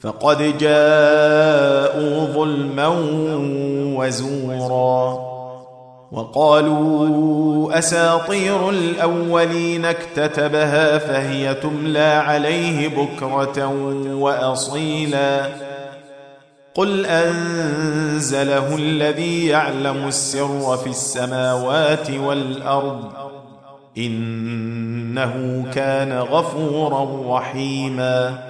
فقد جاءوا ظلما وزورا وقالوا أساطير الأولين اكتتبها فهي تملى عليه بكرة وأصيلا قل أنزله الذي يعلم السر في السماوات والأرض إنه كان غفورا رحيما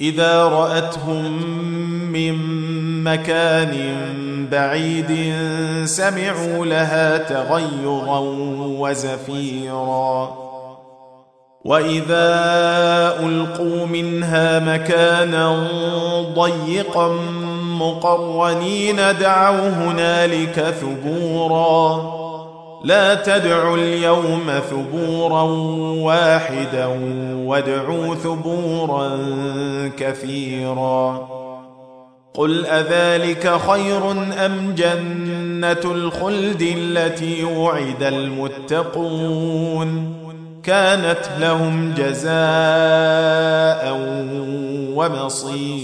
إذا رأتهم من مكان بعيد سمعوا لها تغيظا وزفيرا. وإذا ألقوا منها مكانا ضيقا مقرنين دعوا هنالك ثبورا. لا تدعوا اليوم ثبورا واحدا وادعوا ثبورا كثيرا. قل أذلك خير أم جنة الخلد التي وعد المتقون؟ كانت لهم جزاء ومصيرا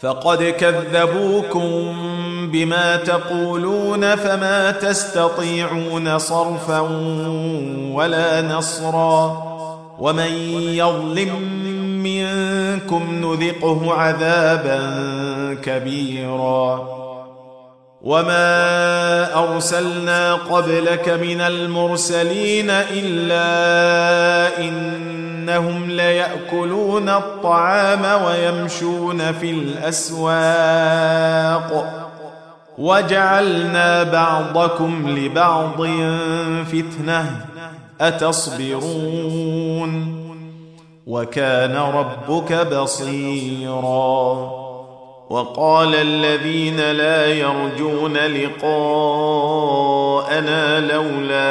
فقد كذبوكم بما تقولون فما تستطيعون صرفا ولا نصرا ومن يظلم منكم نذقه عذابا كبيرا وما أرسلنا قبلك من المرسلين إلا إنهم ليأكلون الطعام ويمشون في الأسواق. وجعلنا بعضكم لبعض فتنة. أتصبرون. وكان ربك بصيرا. وقال الذين لا يرجون لقاءنا لولا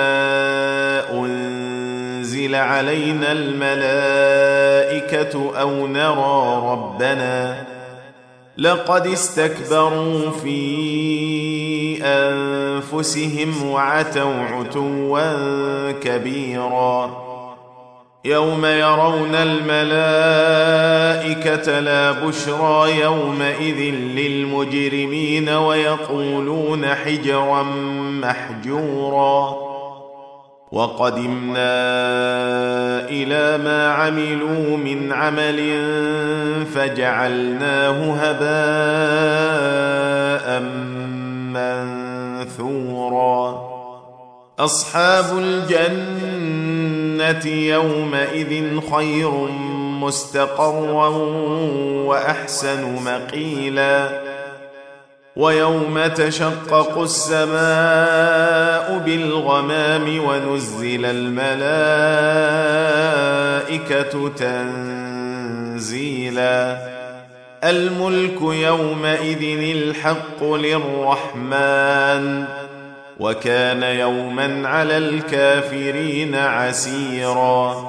أنزل علينا الملائكة أو نرى ربنا لقد استكبروا في أنفسهم وعتوا عتوا كبيرا يوم يرون الملائكة لا بشرى يومئذ للمجرمين ويقولون حجرا محجورا وقدمنا إلى ما عملوا من عمل فجعلناه هباء منثورا. أصحاب الجنة يومئذ خير مستقرا وأحسن مقيلا. ويوم تشقق السماء بالغمام ونزل الملائكة تنزيلا. الملك يومئذ الحق للرحمن. وكان يوما على الكافرين عسيرا.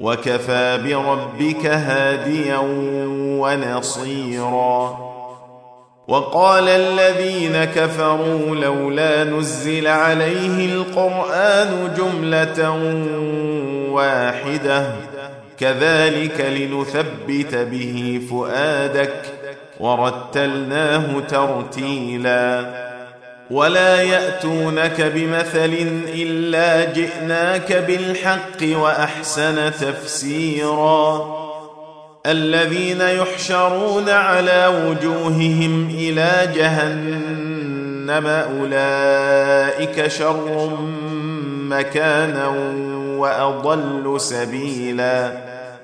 وكفى بربك هاديا ونصيرا. وقال الذين كفروا لولا نزل عليه القرآن جملة واحدة. كذلك لنثبت به فؤادك. ورتلناه ترتيلا. ولا ياتونك بمثل الا جئناك بالحق واحسن تفسيرا الذين يحشرون على وجوههم إلى جهنم اولئك شر مكانا واضل سبيلا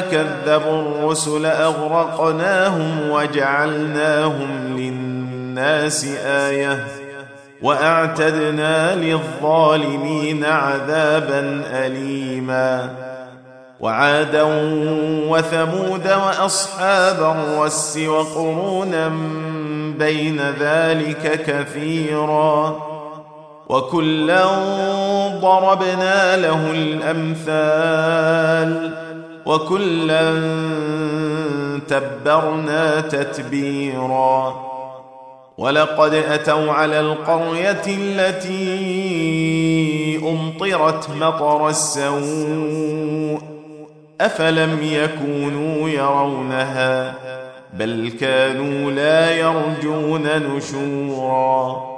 كذبوا الرسل أغرقناهم وجعلناهم للناس آية وأعتدنا للظالمين عذابا أليما وعادا وثمود وأصحاب الرس وقرونا بين ذلك كثيرا وكلا ضربنا له الأمثال وكلا تبرنا تتبيرا. ولقد أتوا على القرية التي أمطرت مطر السوء. أفلم يكونوا يرونها؟ بل كانوا لا يرجون نشورا.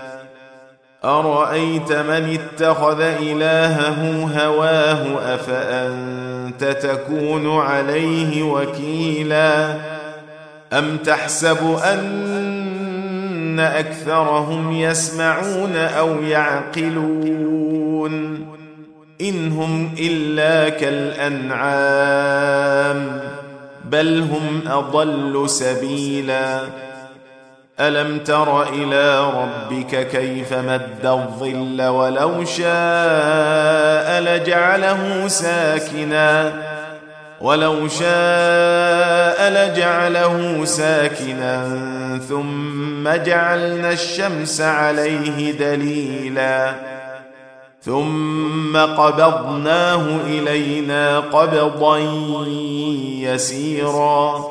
أرأيت من اتخذ إلهه هواه أفأنت تكون عليه وكيلا؟ أم تحسب أن أكثرهم يسمعون أو يعقلون؟ إن هم إلا كالأنعام بل هم أضل سبيلا. ألم تر إلى ربك كيف مد الظل ولو شاء لجعله ساكنا؟ ولو شاء لجعله ساكنا ثم جعلنا الشمس عليه دليلا. ثم قبضناه إلينا قبضا يسيرا.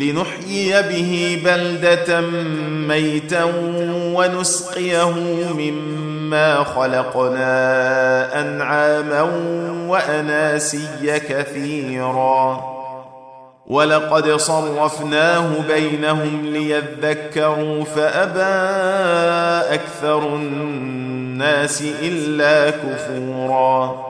لنحيي به بلدة ميتا ونسقيه مما خلقنا أنعاما وأناسيا كثيرا. ولقد صرفناه بينهم ليذكروا فأبى أكثر الناس إلا كفورا.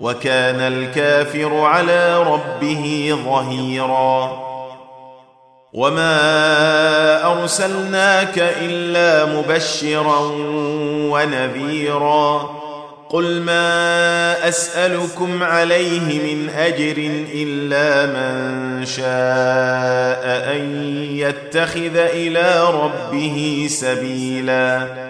وكان الكافر على ربه ظهيرا. وما أرسلناك إلا مبشرا ونذيرا. قل ما أسألكم عليه من أجر إلا من شاء أن يتخذ إلى ربه سبيلا.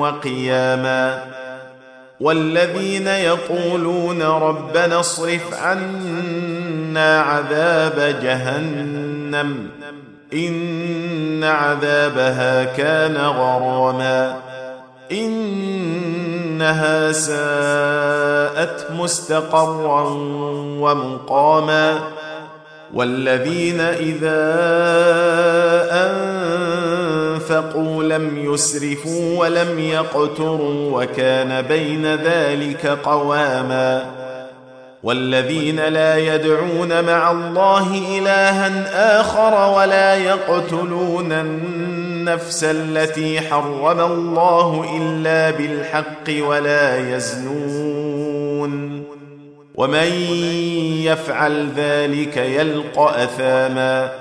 وقياما والذين يقولون ربنا اصرف عنا عذاب جهنم إن عذابها كان غراما إنها ساءت مستقرا ومقاما والذين إذا انفقوا لم يسرفوا ولم يقتروا وكان بين ذلك قواما والذين لا يدعون مع الله الها اخر ولا يقتلون النفس التي حرم الله الا بالحق ولا يزنون ومن يفعل ذلك يلقى اثاما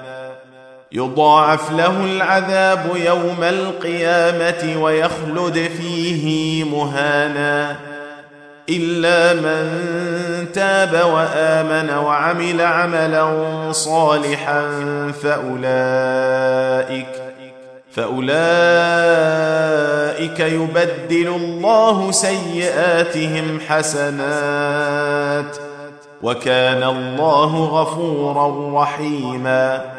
يضاعف له العذاب يوم القيامة ويخلد فيه مهانا إلا من تاب وآمن وعمل عملا صالحا فأولئك فأولئك يبدل الله سيئاتهم حسنات وكان الله غفورا رحيما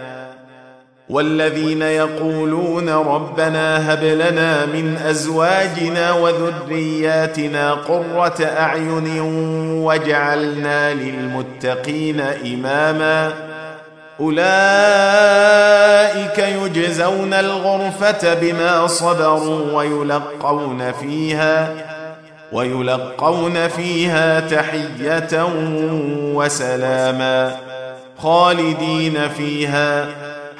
والذين يقولون ربنا هب لنا من أزواجنا وذرياتنا قرة أعين واجعلنا للمتقين إماما. أولئك يجزون الغرفة بما صبروا ويلقون فيها ويلقون فيها تحية وسلاما خالدين فيها.